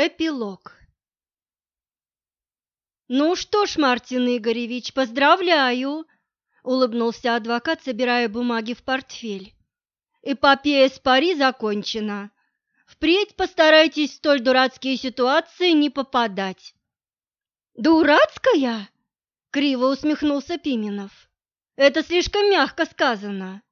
Эпилог «Ну что ж, Мартин Игоревич, поздравляю!» — улыбнулся адвокат, собирая бумаги в портфель. «Эпопея с Пари закончена. Впредь постарайтесь в столь дурацкие ситуации не попадать». «Дурацкая?» — криво усмехнулся Пименов. «Это слишком мягко сказано.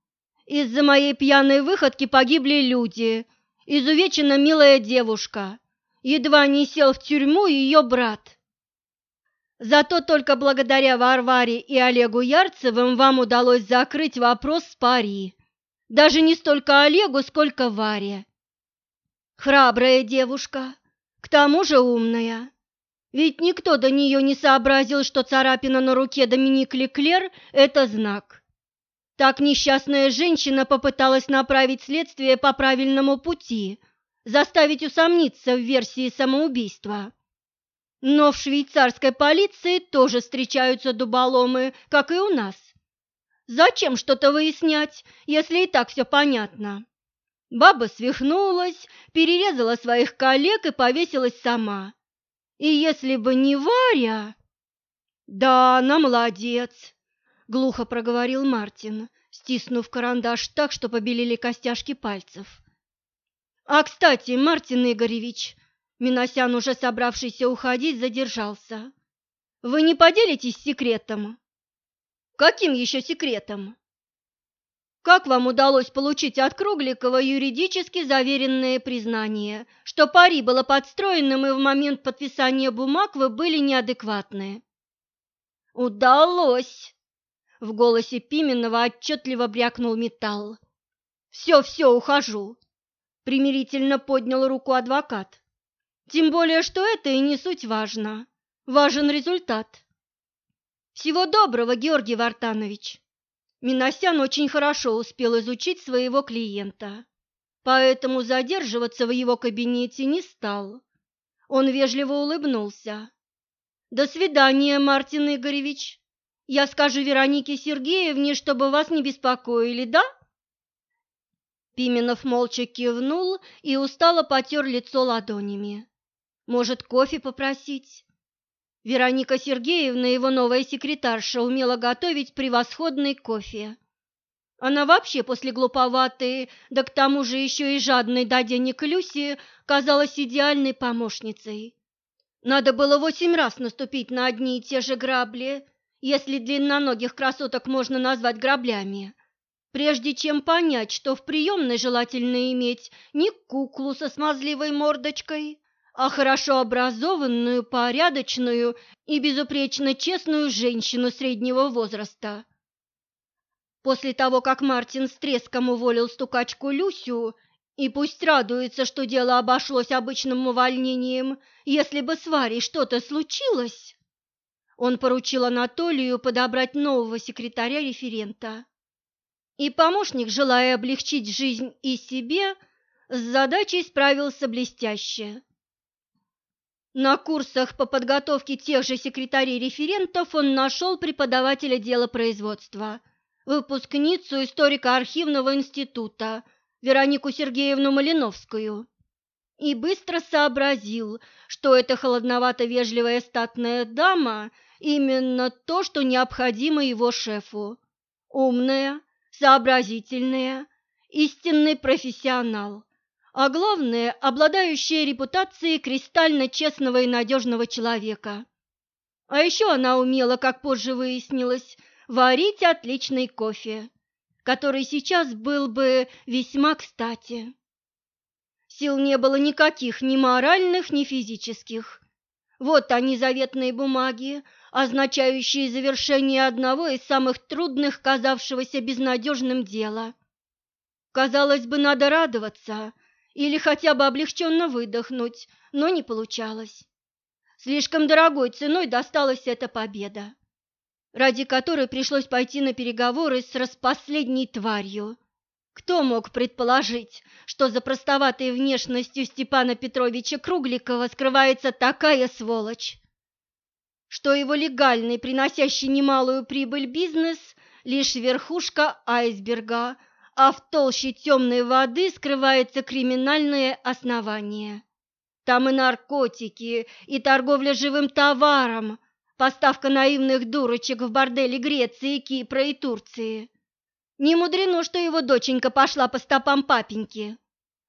Из-за моей пьяной выходки погибли люди, изувечена милая девушка» едва не сел в тюрьму ее брат. Зато только благодаря Варваре и Олегу Ярцевым вам удалось закрыть вопрос с пари. Даже не столько Олегу, сколько Варе. Храбрая девушка, к тому же умная. Ведь никто до нее не сообразил, что царапина на руке Доминик Леклер – это знак. Так несчастная женщина попыталась направить следствие по правильному пути – заставить усомниться в версии самоубийства. Но в швейцарской полиции тоже встречаются дуболомы, как и у нас. Зачем что-то выяснять, если и так все понятно? Баба свихнулась, перерезала своих коллег и повесилась сама. И если бы не Варя... Да, она молодец, глухо проговорил Мартин, стиснув карандаш так, что побелели костяшки пальцев. А, кстати, Мартин Игоревич, Миносян, уже собравшийся уходить, задержался. Вы не поделитесь секретом? Каким еще секретом? Как вам удалось получить от Кругликова юридически заверенное признание, что пари было подстроенным и в момент подписания бумаг вы были неадекватны? Удалось! В голосе Пименова отчетливо брякнул металл. Все, все, ухожу примирительно поднял руку адвокат. Тем более, что это и не суть важно. Важен результат. Всего доброго, Георгий Вартанович. Миносян очень хорошо успел изучить своего клиента, поэтому задерживаться в его кабинете не стал. Он вежливо улыбнулся. «До свидания, Мартин Игоревич. Я скажу Веронике Сергеевне, чтобы вас не беспокоили, да?» Пименов молча кивнул и устало потер лицо ладонями. «Может, кофе попросить?» Вероника Сергеевна, его новая секретарша, умела готовить превосходный кофе. Она вообще после глуповатой, да к тому же еще и жадной до денег Люси, казалась идеальной помощницей. Надо было восемь раз наступить на одни и те же грабли, если длинноногих красоток можно назвать граблями прежде чем понять, что в приемной желательно иметь не куклу со смазливой мордочкой, а хорошо образованную, порядочную и безупречно честную женщину среднего возраста. После того, как Мартин с треском уволил стукачку Люсю, и пусть радуется, что дело обошлось обычным увольнением, если бы с Варей что-то случилось, он поручил Анатолию подобрать нового секретаря-референта. И помощник, желая облегчить жизнь и себе, с задачей справился блестяще. На курсах по подготовке тех же секретарей-референтов он нашел преподавателя делопроизводства, выпускницу историко-архивного института Веронику Сергеевну Малиновскую и быстро сообразил, что эта холодновато-вежливая статная дама именно то, что необходимо его шефу. Умная, сообразительная, истинный профессионал, а главное, обладающая репутацией кристально честного и надежного человека. А еще она умела, как позже выяснилось, варить отличный кофе, который сейчас был бы весьма кстати. Сил не было никаких, ни моральных, ни физических. Вот они, заветные бумаги, означающие завершение одного из самых трудных, казавшегося безнадежным дела. Казалось бы, надо радоваться или хотя бы облегченно выдохнуть, но не получалось. Слишком дорогой ценой досталась эта победа, ради которой пришлось пойти на переговоры с распоследней тварью. Кто мог предположить, что за простоватой внешностью Степана Петровича Кругликова скрывается такая сволочь? Что его легальный, приносящий немалую прибыль бизнес – лишь верхушка айсберга, а в толще темной воды скрывается криминальное основание. Там и наркотики, и торговля живым товаром, поставка наивных дурочек в бордели Греции, Кипра и Турции. Не мудрено, что его доченька пошла по стопам папеньки.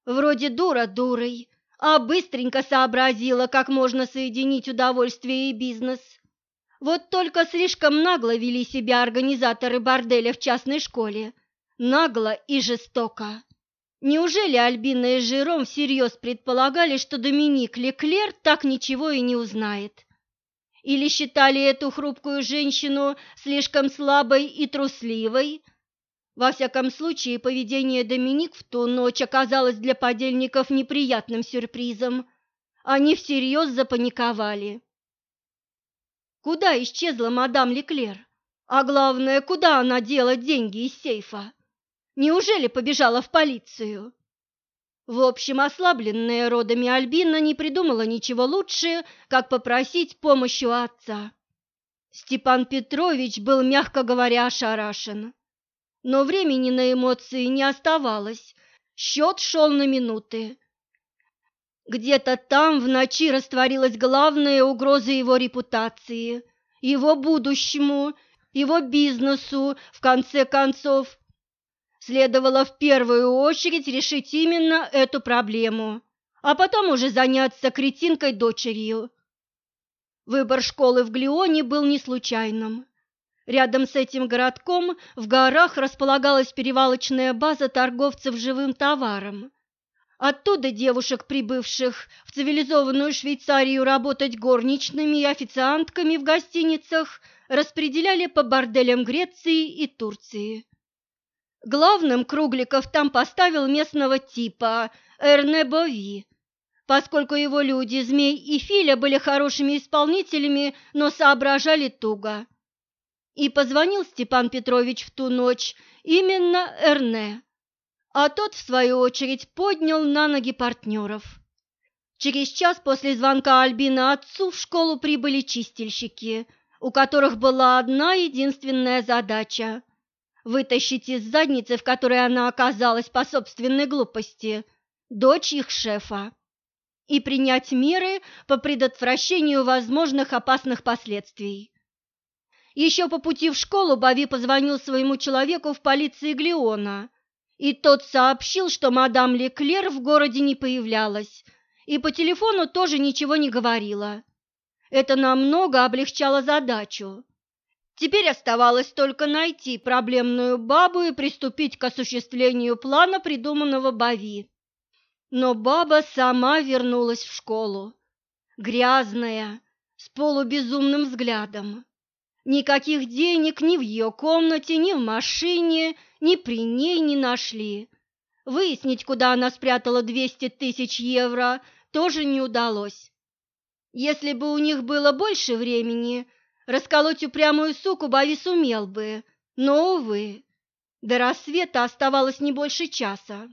Вроде дура дурой, а быстренько сообразила, как можно соединить удовольствие и бизнес. Вот только слишком нагло вели себя организаторы борделя в частной школе. Нагло и жестоко. Неужели Альбина и Жером всерьез предполагали, что Доминик Леклер так ничего и не узнает? Или считали эту хрупкую женщину слишком слабой и трусливой? Во всяком случае, поведение Доминик в ту ночь оказалось для подельников неприятным сюрпризом. Они всерьез запаниковали. Куда исчезла мадам Леклер? А главное, куда она дела деньги из сейфа? Неужели побежала в полицию? В общем, ослабленная родами Альбина не придумала ничего лучше, как попросить помощи у отца. Степан Петрович был, мягко говоря, ошарашен. Но времени на эмоции не оставалось, счет шел на минуты. Где-то там в ночи растворилась главная угроза его репутации, его будущему, его бизнесу, в конце концов, Следовало в первую очередь решить именно эту проблему, а потом уже заняться кретинкой дочерью. Выбор школы в Глионе был не случайным. Рядом с этим городком в горах располагалась перевалочная база торговцев живым товаром. Оттуда девушек, прибывших в цивилизованную Швейцарию работать горничными и официантками в гостиницах, распределяли по борделям Греции и Турции. Главным Кругликов там поставил местного типа Эрне Бови, поскольку его люди, Змей и Филя, были хорошими исполнителями, но соображали туго. И позвонил Степан Петрович в ту ночь именно Эрне, а тот, в свою очередь, поднял на ноги партнеров. Через час после звонка Альбина отцу в школу прибыли чистильщики, у которых была одна единственная задача вытащить из задницы, в которой она оказалась по собственной глупости, дочь их шефа, и принять меры по предотвращению возможных опасных последствий. Еще по пути в школу Бави позвонил своему человеку в полиции Глеона, и тот сообщил, что мадам Леклер в городе не появлялась, и по телефону тоже ничего не говорила. Это намного облегчало задачу. Теперь оставалось только найти проблемную бабу и приступить к осуществлению плана, придуманного Бави. Но баба сама вернулась в школу, грязная, с полубезумным взглядом. Никаких денег ни в ее комнате, ни в машине, ни при ней не нашли. Выяснить, куда она спрятала 200 тысяч евро, тоже не удалось. Если бы у них было больше времени, Расколоть упрямую суку Бави сумел бы, но, увы, до рассвета оставалось не больше часа.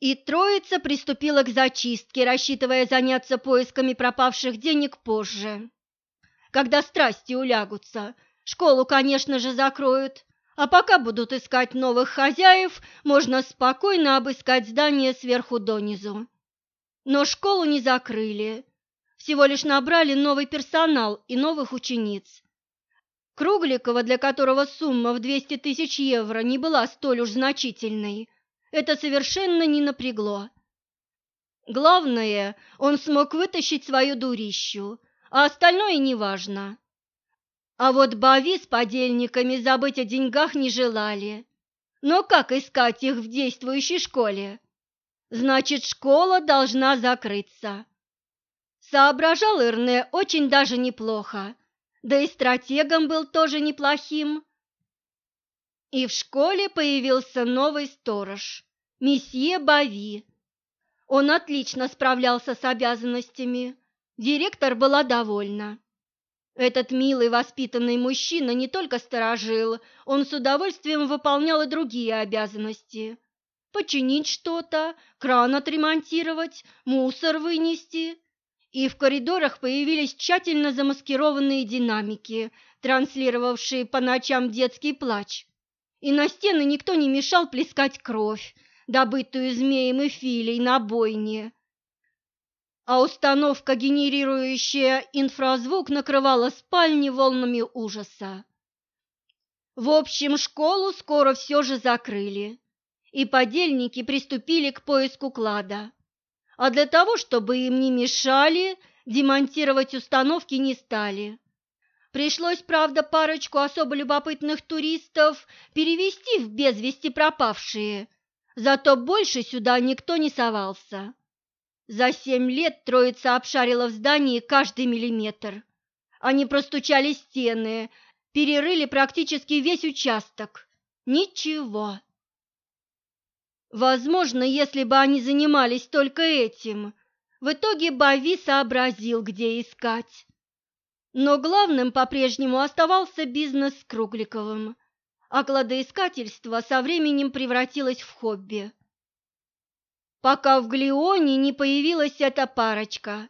И троица приступила к зачистке, рассчитывая заняться поисками пропавших денег позже. Когда страсти улягутся, школу, конечно же, закроют, а пока будут искать новых хозяев, можно спокойно обыскать здание сверху донизу. Но школу не закрыли, всего лишь набрали новый персонал и новых учениц. Кругликова, для которого сумма в 200 тысяч евро не была столь уж значительной, это совершенно не напрягло. Главное, он смог вытащить свою дурищу, а остальное неважно. А вот Бави с подельниками забыть о деньгах не желали. Но как искать их в действующей школе? Значит, школа должна закрыться. Соображал Ирне очень даже неплохо, да и стратегом был тоже неплохим. И в школе появился новый сторож, месье Бави. Он отлично справлялся с обязанностями, директор была довольна. Этот милый воспитанный мужчина не только сторожил, он с удовольствием выполнял и другие обязанности. Починить что-то, кран отремонтировать, мусор вынести – и в коридорах появились тщательно замаскированные динамики, транслировавшие по ночам детский плач. И на стены никто не мешал плескать кровь, добытую змеем и филей на бойне. А установка, генерирующая инфразвук, накрывала спальни волнами ужаса. В общем, школу скоро все же закрыли, и подельники приступили к поиску клада. А для того, чтобы им не мешали, демонтировать установки не стали. Пришлось, правда, парочку особо любопытных туристов перевести в без вести пропавшие, зато больше сюда никто не совался. За семь лет троица обшарила в здании каждый миллиметр. Они простучали стены, перерыли практически весь участок. Ничего. Возможно, если бы они занимались только этим, в итоге Бави сообразил, где искать. Но главным по-прежнему оставался бизнес с Кругликовым, а кладоискательство со временем превратилось в хобби пока в Глионе не появилась эта парочка,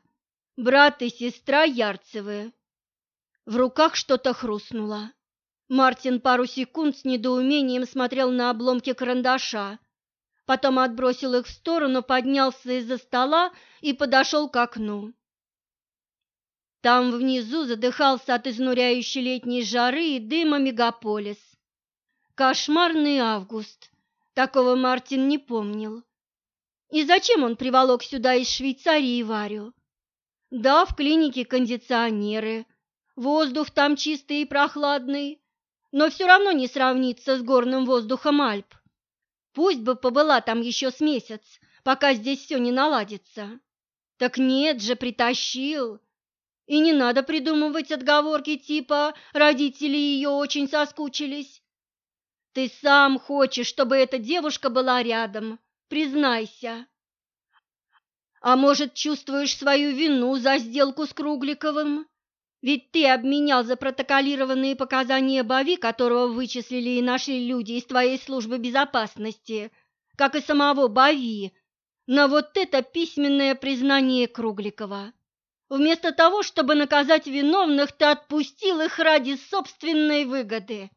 брат и сестра Ярцевы. В руках что-то хрустнуло. Мартин пару секунд с недоумением смотрел на обломки карандаша, потом отбросил их в сторону, поднялся из-за стола и подошел к окну. Там внизу задыхался от изнуряющей летней жары и дыма мегаполис. Кошмарный август. Такого Мартин не помнил. И зачем он приволок сюда из Швейцарии Варю? Да, в клинике кондиционеры, воздух там чистый и прохладный, но все равно не сравнится с горным воздухом Альп. Пусть бы побыла там еще с месяц, пока здесь все не наладится. Так нет же, притащил. И не надо придумывать отговорки типа «родители ее очень соскучились». Ты сам хочешь, чтобы эта девушка была рядом, Признайся. А может, чувствуешь свою вину за сделку с Кругликовым? Ведь ты обменял запротоколированные показания Бави, которого вычислили и нашли люди из твоей службы безопасности, как и самого Бави, на вот это письменное признание Кругликова. Вместо того, чтобы наказать виновных, ты отпустил их ради собственной выгоды.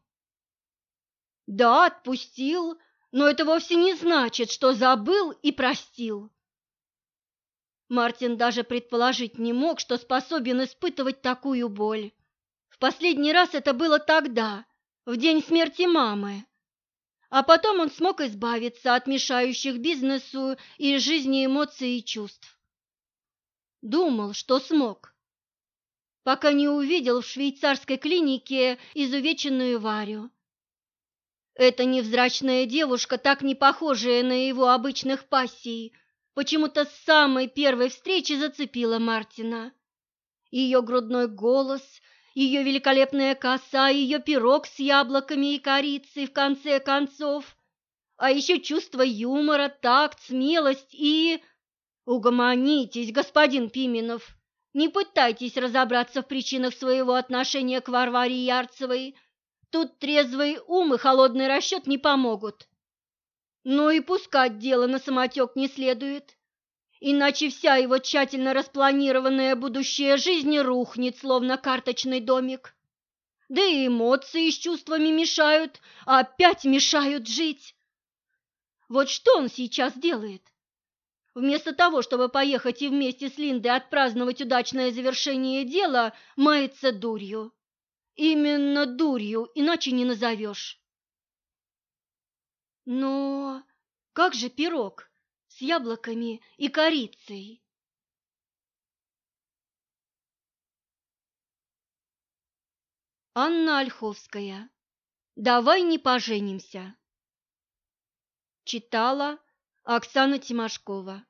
Да, отпустил, но это вовсе не значит, что забыл и простил. Мартин даже предположить не мог, что способен испытывать такую боль. В последний раз это было тогда, в день смерти мамы. А потом он смог избавиться от мешающих бизнесу и жизни эмоций и чувств. Думал, что смог, пока не увидел в швейцарской клинике изувеченную Варю эта невзрачная девушка, так не похожая на его обычных пассий, почему-то с самой первой встречи зацепила Мартина. Ее грудной голос, ее великолепная коса, ее пирог с яблоками и корицей в конце концов, а еще чувство юмора, такт, смелость и... Угомонитесь, господин Пименов, не пытайтесь разобраться в причинах своего отношения к Варваре Ярцевой, Тут трезвый ум и холодный расчет не помогут. Но и пускать дело на самотек не следует, иначе вся его тщательно распланированная будущая жизнь рухнет, словно карточный домик. Да и эмоции с чувствами мешают, а опять мешают жить. Вот что он сейчас делает? Вместо того, чтобы поехать и вместе с Линдой отпраздновать удачное завершение дела, мается дурью. Именно дурью, иначе не назовешь. Но как же пирог с яблоками и корицей? Анна Ольховская. Давай не поженимся. Читала Оксана Тимошкова.